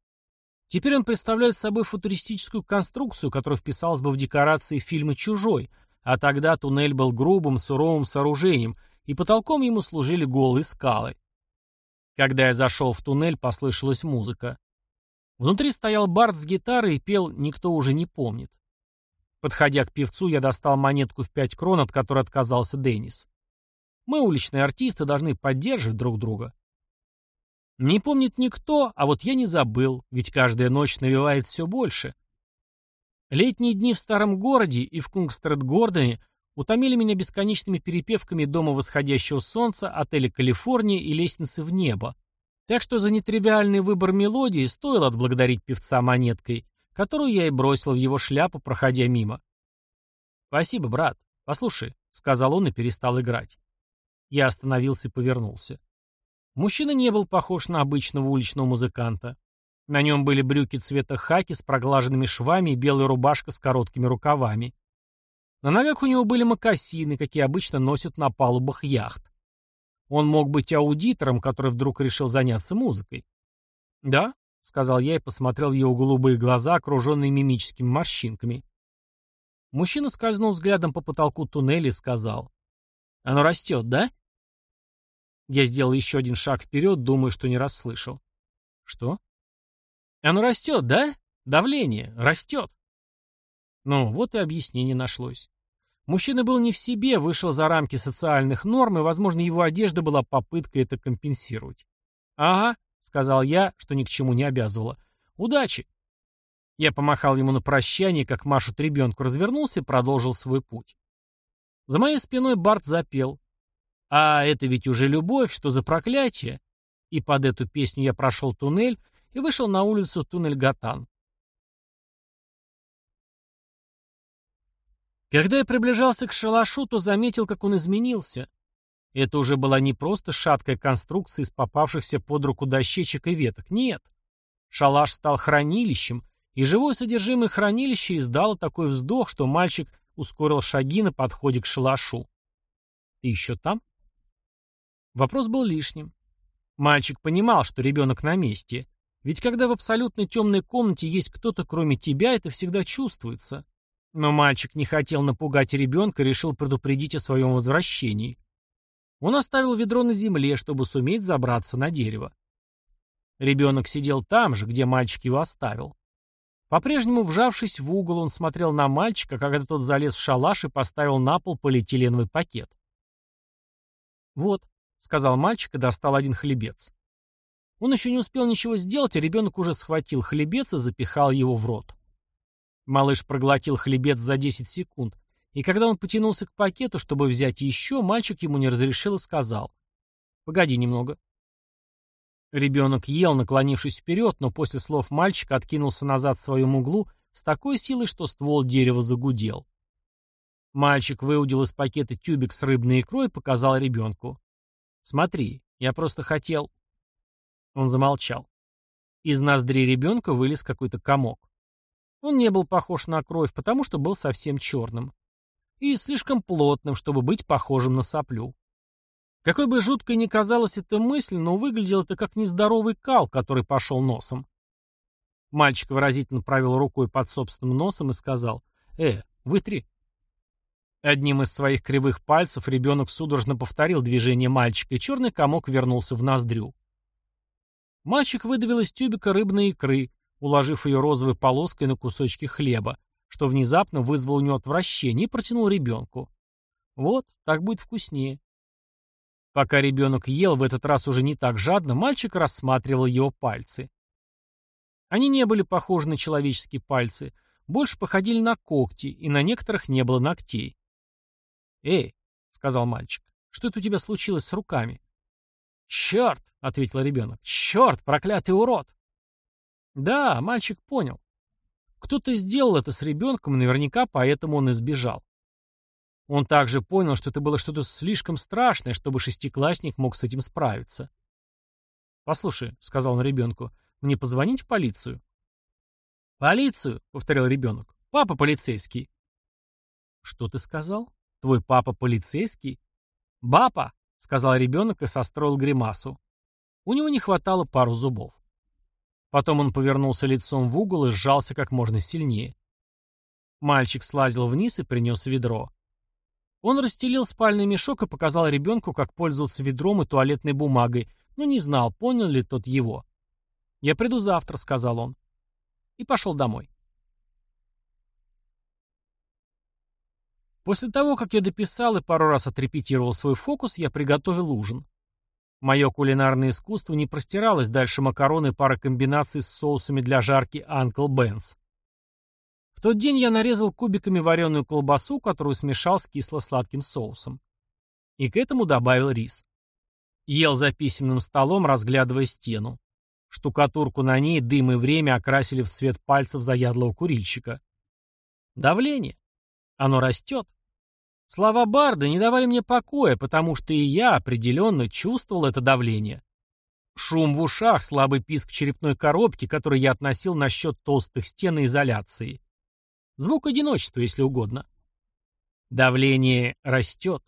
Теперь он представляет собой футуристическую конструкцию, которая вписалась бы в декорации фильма «Чужой», а тогда туннель был грубым, суровым сооружением, и потолком ему служили голые скалы. Когда я зашел в туннель, послышалась музыка. Внутри стоял Барт с гитарой и пел «Никто уже не помнит». Подходя к певцу, я достал монетку в пять крон, от которой отказался Деннис. Мы, уличные артисты, должны поддерживать друг друга. Не помнит никто, а вот я не забыл, ведь каждая ночь навевает все больше. Летние дни в старом городе и в Кунгстрет-Гордоне утомили меня бесконечными перепевками дома восходящего солнца, отеля «Калифорния» и лестницы в небо. Так что за нетривиальный выбор мелодии стоило отблагодарить певца монеткой, которую я и бросил в его шляпу, проходя мимо. «Спасибо, брат. Послушай», — сказал он и перестал играть. Я остановился и повернулся. Мужчина не был похож на обычного уличного музыканта. На нем были брюки цвета хаки с проглаженными швами и белая рубашка с короткими рукавами. На ногах у него были мокасины, какие обычно носят на палубах яхт. Он мог быть аудитором, который вдруг решил заняться музыкой. «Да», — сказал я и посмотрел в его голубые глаза, окруженные мимическими морщинками. Мужчина скользнул взглядом по потолку туннеля и сказал. «Оно растет, да?» Я сделал еще один шаг вперед, думая, что не расслышал. «Что?» «Оно растет, да? Давление. Растет». Ну, вот и объяснение нашлось. Мужчина был не в себе, вышел за рамки социальных норм, и, возможно, его одежда была попыткой это компенсировать. «Ага», — сказал я, что ни к чему не обязывало. «Удачи!» Я помахал ему на прощание, как машут ребенку, развернулся и продолжил свой путь. За моей спиной Барт запел. «А это ведь уже любовь, что за проклятие!» И под эту песню я прошел туннель и вышел на улицу Туннель-Гатан. Когда я приближался к шалашу, то заметил, как он изменился. Это уже была не просто шаткая конструкция из попавшихся под руку дощечек и веток, нет. Шалаш стал хранилищем, и живое содержимое хранилища издало такой вздох, что мальчик ускорил шаги на подходе к шалашу. «Ты еще там?» Вопрос был лишним. Мальчик понимал, что ребенок на месте. Ведь когда в абсолютно темной комнате есть кто-то кроме тебя, это всегда чувствуется. Но мальчик не хотел напугать ребенка и решил предупредить о своем возвращении. Он оставил ведро на земле, чтобы суметь забраться на дерево. Ребенок сидел там же, где мальчик его оставил. По-прежнему вжавшись в угол, он смотрел на мальчика, когда тот залез в шалаш и поставил на пол полиэтиленовый пакет. «Вот», — сказал мальчик и достал один хлебец. Он еще не успел ничего сделать, а ребенок уже схватил хлебец и запихал его в рот. Малыш проглотил хлебец за 10 секунд, и когда он потянулся к пакету, чтобы взять еще, мальчик ему не разрешил и сказал. «Погоди немного». Ребенок ел, наклонившись вперед, но после слов мальчика откинулся назад в своем углу с такой силой, что ствол дерева загудел. Мальчик выудил из пакета тюбик с рыбной икрой и показал ребенку. «Смотри, я просто хотел...» Он замолчал. Из ноздри ребенка вылез какой-то комок. Он не был похож на кровь, потому что был совсем черным. И слишком плотным, чтобы быть похожим на соплю. Какой бы жуткой ни казалась эта мысль, но выглядел это как нездоровый кал, который пошел носом. Мальчик выразительно провел рукой под собственным носом и сказал «Э, вытри». Одним из своих кривых пальцев ребенок судорожно повторил движение мальчика, и черный комок вернулся в ноздрю. Мальчик выдавил из тюбика рыбной икры, уложив ее розовой полоской на кусочки хлеба, что внезапно вызвало у него отвращение и протянул ребенку. Вот, так будет вкуснее. Пока ребенок ел, в этот раз уже не так жадно, мальчик рассматривал его пальцы. Они не были похожи на человеческие пальцы, больше походили на когти, и на некоторых не было ногтей. «Эй», — сказал мальчик, — «что это у тебя случилось с руками?» «Черт!» — ответил ребенок. «Черт, проклятый урод!» Да, мальчик понял. Кто-то сделал это с ребенком, наверняка поэтому он избежал. Он также понял, что это было что-то слишком страшное, чтобы шестиклассник мог с этим справиться. «Послушай», — сказал он ребенку, — «мне позвонить в полицию?» «Полицию», — повторил ребенок. «Папа полицейский». «Что ты сказал? Твой папа полицейский?» «Бапа», — сказал ребенок и состроил гримасу. У него не хватало пару зубов. Потом он повернулся лицом в угол и сжался как можно сильнее. Мальчик слазил вниз и принес ведро. Он расстелил спальный мешок и показал ребенку, как пользоваться ведром и туалетной бумагой, но не знал, понял ли тот его. «Я приду завтра», — сказал он. И пошел домой. После того, как я дописал и пару раз отрепетировал свой фокус, я приготовил ужин. Мое кулинарное искусство не простиралось дальше макароны пары комбинаций с соусами для жарки Uncle Ben's. В тот день я нарезал кубиками вареную колбасу, которую смешал с кисло-сладким соусом. И к этому добавил рис. Ел за письменным столом, разглядывая стену. Штукатурку на ней дым и время окрасили в цвет пальцев заядлого курильщика. Давление. Оно растет. Слова Барда не давали мне покоя, потому что и я определенно чувствовал это давление. Шум в ушах, слабый писк черепной коробки, который я относил на счет толстых стен и изоляции. Звук одиночества, если угодно. Давление растет.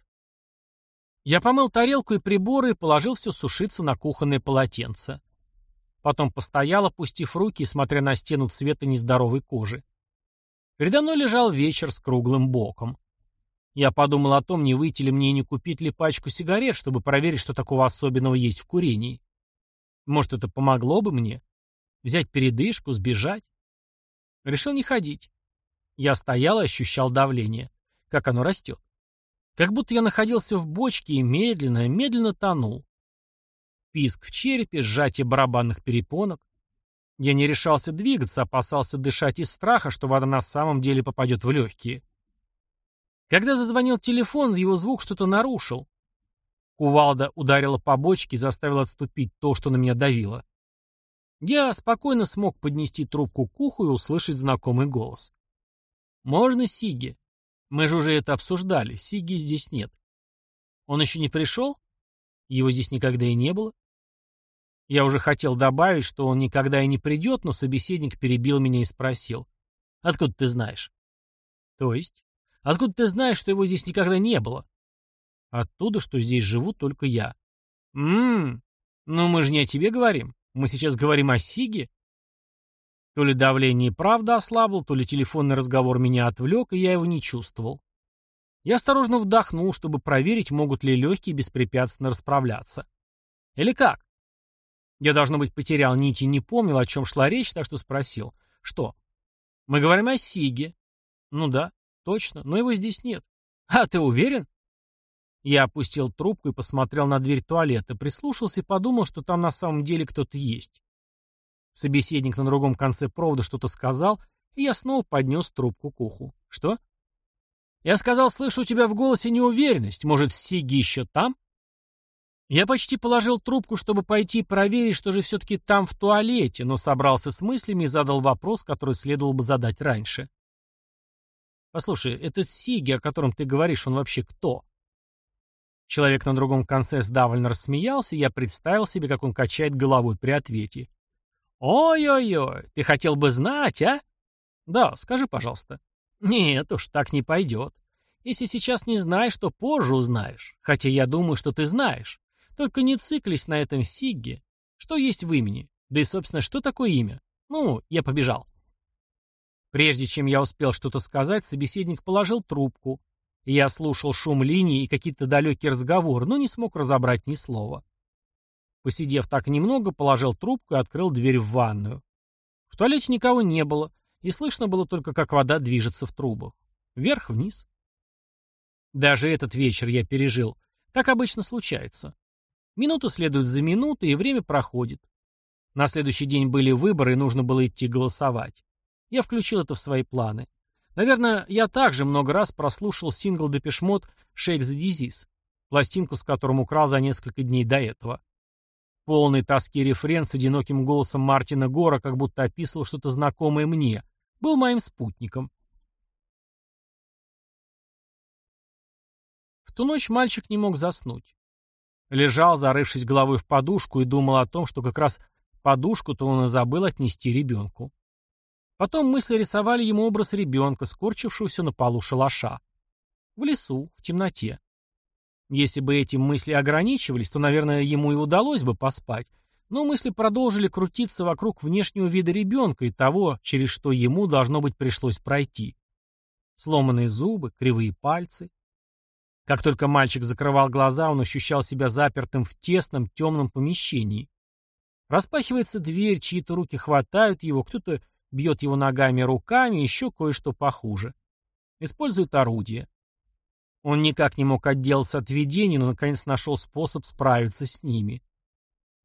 Я помыл тарелку и приборы и положил все сушиться на кухонное полотенце. Потом постоял, опустив руки смотря на стену цвета нездоровой кожи. Передо мной лежал вечер с круглым боком. Я подумал о том, не выйти ли мне и не купить ли пачку сигарет, чтобы проверить, что такого особенного есть в курении. Может, это помогло бы мне? Взять передышку, сбежать? Решил не ходить. Я стоял и ощущал давление. Как оно растет. Как будто я находился в бочке и медленно, медленно тонул. Писк в черепе, сжатие барабанных перепонок. Я не решался двигаться, опасался дышать из страха, что вода на самом деле попадет в легкие. Когда зазвонил телефон, его звук что-то нарушил. Кувалда ударила по бочке и заставила отступить то, что на меня давило. Я спокойно смог поднести трубку к уху и услышать знакомый голос. «Можно Сиги? Мы же уже это обсуждали. Сиги здесь нет». «Он еще не пришел? Его здесь никогда и не было?» Я уже хотел добавить, что он никогда и не придет, но собеседник перебил меня и спросил. «Откуда ты знаешь?» «То есть?» «Откуда ты знаешь, что его здесь никогда не было?» «Оттуда, что здесь живу только я». «Ммм, ну мы же не о тебе говорим. Мы сейчас говорим о Сиге». То ли давление и правда ослабло, то ли телефонный разговор меня отвлек, и я его не чувствовал. Я осторожно вдохнул, чтобы проверить, могут ли легкие беспрепятственно расправляться. Или как? Я, должно быть, потерял нить и не помнил, о чем шла речь, так что спросил. Что? Мы говорим о Сиге. Ну да, точно, но его здесь нет. А ты уверен? Я опустил трубку и посмотрел на дверь туалета, прислушался и подумал, что там на самом деле кто-то есть. Собеседник на другом конце провода что-то сказал, и я снова поднес трубку к уху. Что? Я сказал, слышу у тебя в голосе неуверенность. Может, Сиги еще там? Я почти положил трубку, чтобы пойти проверить, что же все-таки там в туалете, но собрался с мыслями и задал вопрос, который следовало бы задать раньше. «Послушай, этот Сиги, о котором ты говоришь, он вообще кто?» Человек на другом конце сдавленно рассмеялся, и я представил себе, как он качает головой при ответе. «Ой-ой-ой, ты хотел бы знать, а?» «Да, скажи, пожалуйста». «Нет уж, так не пойдет. Если сейчас не знаешь, то позже узнаешь. Хотя я думаю, что ты знаешь. Только не циклись на этом Сигге. Что есть в имени? Да и, собственно, что такое имя? Ну, я побежал. Прежде чем я успел что-то сказать, собеседник положил трубку. Я слушал шум линии и какие-то далекие разговоры, но не смог разобрать ни слова. Посидев так немного, положил трубку и открыл дверь в ванную. В туалете никого не было, и слышно было только, как вода движется в трубах. Вверх-вниз. Даже этот вечер я пережил. Так обычно случается. Минуты следуют за минутой, и время проходит. На следующий день были выборы, и нужно было идти голосовать. Я включил это в свои планы. Наверное, я также много раз прослушал сингл Депешмот «Shake the Disease», пластинку, с которым украл за несколько дней до этого. Полный тоски рефрен с одиноким голосом Мартина Гора как будто описывал что-то знакомое мне, был моим спутником. В ту ночь мальчик не мог заснуть. Лежал, зарывшись головой в подушку, и думал о том, что как раз подушку-то он и забыл отнести ребенку. Потом мысли рисовали ему образ ребенка, скорчившегося на полу шалаша. В лесу, в темноте. Если бы эти мысли ограничивались, то, наверное, ему и удалось бы поспать, но мысли продолжили крутиться вокруг внешнего вида ребенка и того, через что ему, должно быть, пришлось пройти. Сломанные зубы, кривые пальцы. Как только мальчик закрывал глаза, он ощущал себя запертым в тесном, темном помещении. Распахивается дверь, чьи-то руки хватают его, кто-то бьет его ногами руками, еще кое-что похуже. Использует орудие. Он никак не мог отделаться от видений, но наконец нашел способ справиться с ними.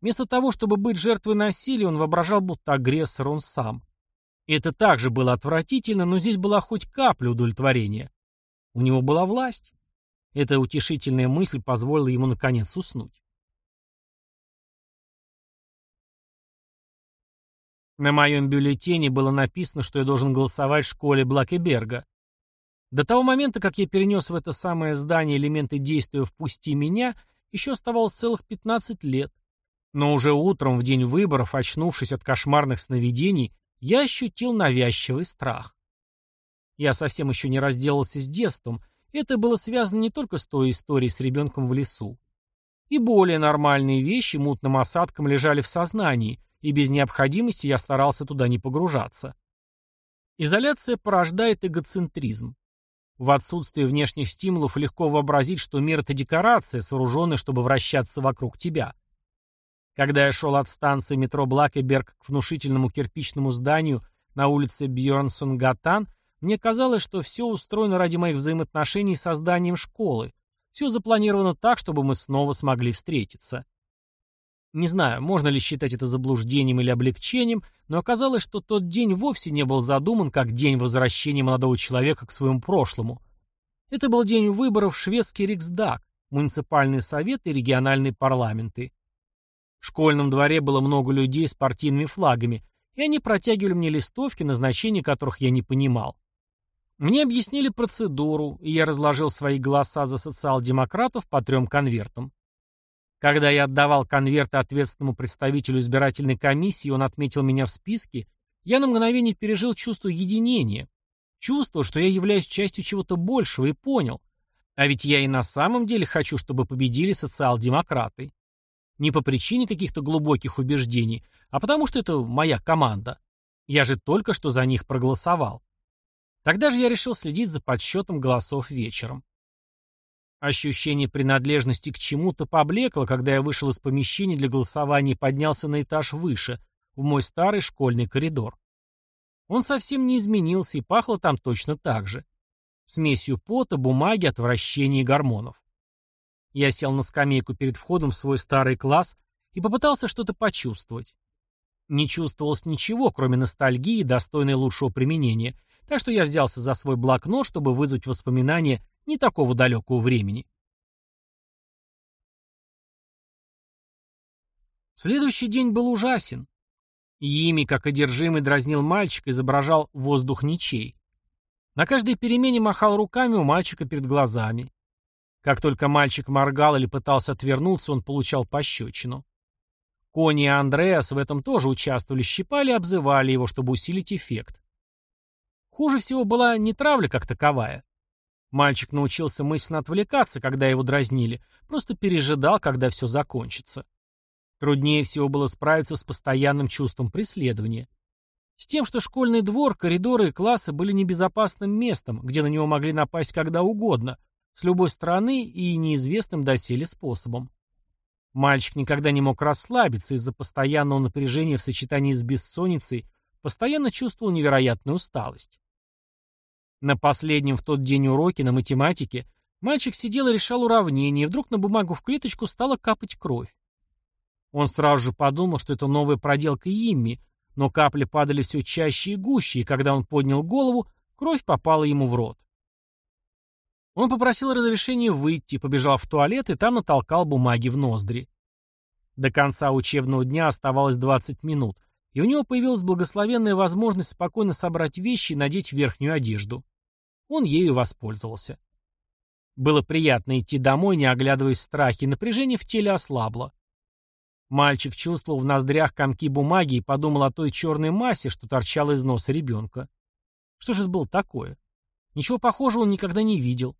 Вместо того, чтобы быть жертвой насилия, он воображал, будто агрессор он сам. И это также было отвратительно, но здесь была хоть капля удовлетворения. У него была власть. Эта утешительная мысль позволила ему наконец уснуть. На моем бюллетене было написано, что я должен голосовать в школе Блакеберга. До того момента, как я перенес в это самое здание элементы действия «Впусти меня», еще оставалось целых 15 лет. Но уже утром, в день выборов, очнувшись от кошмарных сновидений, я ощутил навязчивый страх. Я совсем еще не разделался с детством, это было связано не только с той историей с ребенком в лесу. И более нормальные вещи мутным осадком лежали в сознании, и без необходимости я старался туда не погружаться. Изоляция порождает эгоцентризм. В отсутствие внешних стимулов легко вообразить, что мир — это декорация, сооруженная, чтобы вращаться вокруг тебя. Когда я шел от станции метро Блакеберг к внушительному кирпичному зданию на улице Бьернсон-Гатан, мне казалось, что все устроено ради моих взаимоотношений с созданием школы. Все запланировано так, чтобы мы снова смогли встретиться. Не знаю, можно ли считать это заблуждением или облегчением, но оказалось, что тот день вовсе не был задуман как день возвращения молодого человека к своему прошлому. Это был день выборов в шведский Риксдаг, муниципальные советы и региональные парламенты. В школьном дворе было много людей с партийными флагами, и они протягивали мне листовки, назначения которых я не понимал. Мне объяснили процедуру, и я разложил свои голоса за социал-демократов по трем конвертам. Когда я отдавал конверты ответственному представителю избирательной комиссии, он отметил меня в списке, я на мгновение пережил чувство единения. Чувство, что я являюсь частью чего-то большего, и понял. А ведь я и на самом деле хочу, чтобы победили социал-демократы. Не по причине каких-то глубоких убеждений, а потому что это моя команда. Я же только что за них проголосовал. Тогда же я решил следить за подсчетом голосов вечером. Ощущение принадлежности к чему-то поблекло, когда я вышел из помещения для голосования и поднялся на этаж выше, в мой старый школьный коридор. Он совсем не изменился и пахло там точно так же. Смесью пота, бумаги, отвращения и гормонов. Я сел на скамейку перед входом в свой старый класс и попытался что-то почувствовать. Не чувствовалось ничего, кроме ностальгии, достойной лучшего применения, так что я взялся за свой блокнот, чтобы вызвать воспоминания не такого далекого времени. Следующий день был ужасен. Ими, как одержимый, дразнил мальчик, изображал воздух ничей. На каждой перемене махал руками у мальчика перед глазами. Как только мальчик моргал или пытался отвернуться, он получал пощечину. Кони и Андреас в этом тоже участвовали, щипали и обзывали его, чтобы усилить эффект. Хуже всего была не травля как таковая. Мальчик научился мысленно отвлекаться, когда его дразнили, просто пережидал, когда все закончится. Труднее всего было справиться с постоянным чувством преследования. С тем, что школьный двор, коридоры и классы были небезопасным местом, где на него могли напасть когда угодно, с любой стороны и неизвестным доселе способом. Мальчик никогда не мог расслабиться из-за постоянного напряжения в сочетании с бессонницей, постоянно чувствовал невероятную усталость. На последнем в тот день уроке на математике мальчик сидел и решал уравнение, и вдруг на бумагу в клеточку стала капать кровь. Он сразу же подумал, что это новая проделка Имми, но капли падали все чаще и гуще, и когда он поднял голову, кровь попала ему в рот. Он попросил разрешения выйти, побежал в туалет и там натолкал бумаги в ноздри. До конца учебного дня оставалось 20 минут, и у него появилась благословенная возможность спокойно собрать вещи и надеть верхнюю одежду. Он ею воспользовался. Было приятно идти домой, не оглядываясь в страхе, напряжение в теле ослабло. Мальчик чувствовал в ноздрях комки бумаги и подумал о той черной массе, что торчала из носа ребенка. Что же это было такое? Ничего похожего он никогда не видел.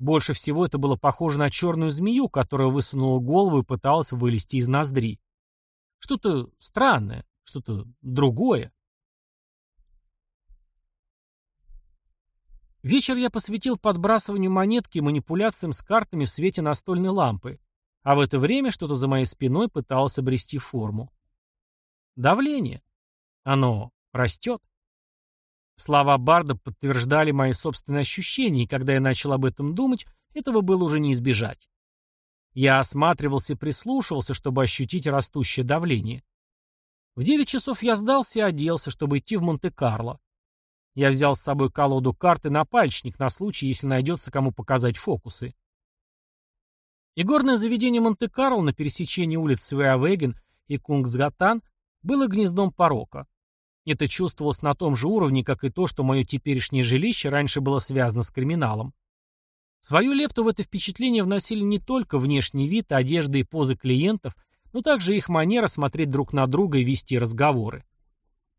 Больше всего это было похоже на черную змею, которая высунула голову и пыталась вылезти из ноздри. Что-то странное, что-то другое. Вечер я посвятил подбрасыванию монетки и манипуляциям с картами в свете настольной лампы, а в это время что-то за моей спиной пыталось обрести форму. Давление. Оно растет. Слова Барда подтверждали мои собственные ощущения, и когда я начал об этом думать, этого было уже не избежать. Я осматривался и прислушивался, чтобы ощутить растущее давление. В девять часов я сдался и оделся, чтобы идти в Монте-Карло. Я взял с собой колоду карты на пальчник на случай, если найдется кому показать фокусы. Игорное заведение Монте-Карло на пересечении улиц Свеавеген и Кунгсгатан было гнездом порока. Это чувствовалось на том же уровне, как и то, что мое теперешнее жилище раньше было связано с криминалом. Свою лепту в это впечатление вносили не только внешний вид, одежда и позы клиентов, но также их манера смотреть друг на друга и вести разговоры.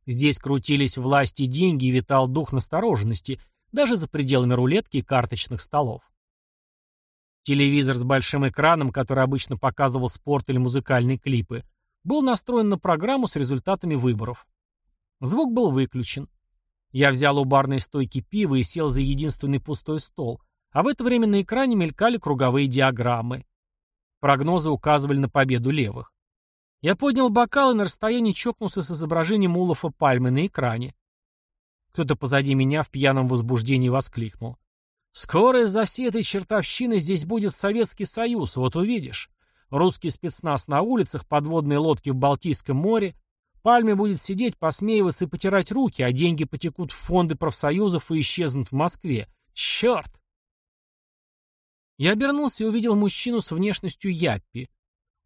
Здесь крутились власти и деньги и витал дух настороженности, даже за пределами рулетки и карточных столов. Телевизор с большим экраном, который обычно показывал спорт или музыкальные клипы, был настроен на программу с результатами выборов. Звук был выключен. Я взял у барной стойки пива и сел за единственный пустой стол, а в это время на экране мелькали круговые диаграммы. Прогнозы указывали на победу левых. Я поднял бокал и на расстоянии чокнулся с изображением Улафа Пальмы на экране. Кто-то позади меня в пьяном возбуждении воскликнул. «Скоро из-за всей этой чертовщины здесь будет Советский Союз, вот увидишь. Русский спецназ на улицах, подводные лодки в Балтийском море. Пальме будет сидеть, посмеиваться и потирать руки, а деньги потекут в фонды профсоюзов и исчезнут в Москве. Черт!» Я обернулся и увидел мужчину с внешностью Яппи.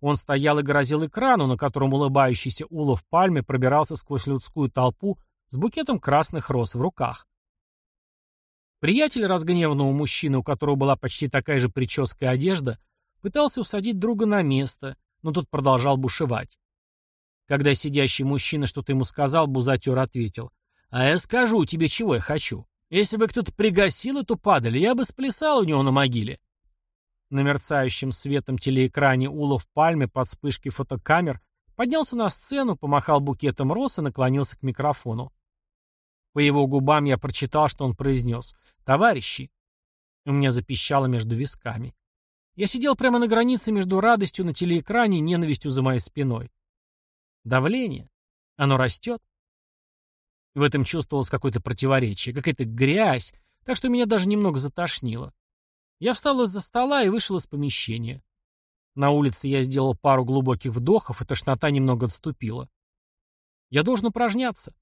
Он стоял и грозил экрану, на котором улыбающийся улов пальмы пробирался сквозь людскую толпу с букетом красных роз в руках. Приятель разгневанного мужчины, у которого была почти такая же прическа и одежда, пытался усадить друга на место, но тот продолжал бушевать. Когда сидящий мужчина что-то ему сказал, Бузатер ответил, «А я скажу тебе, чего я хочу. Если бы кто-то пригасил эту падаль, я бы сплясал у него на могиле. На мерцающем светом телеэкране Улов Пальме под вспышки фотокамер поднялся на сцену, помахал букетом роз и наклонился к микрофону. По его губам я прочитал, что он произнес «Товарищи». У меня запищало между висками. Я сидел прямо на границе между радостью на телеэкране и ненавистью за моей спиной. Давление. Оно растет. В этом чувствовалось какое-то противоречие, какая-то грязь, так что меня даже немного затошнило. Я встал из-за стола и вышел из помещения. На улице я сделал пару глубоких вдохов, и тошнота немного отступила. Я должен упражняться.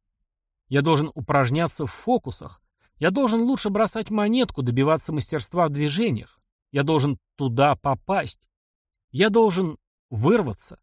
Я должен упражняться в фокусах. Я должен лучше бросать монетку, добиваться мастерства в движениях. Я должен туда попасть. Я должен вырваться.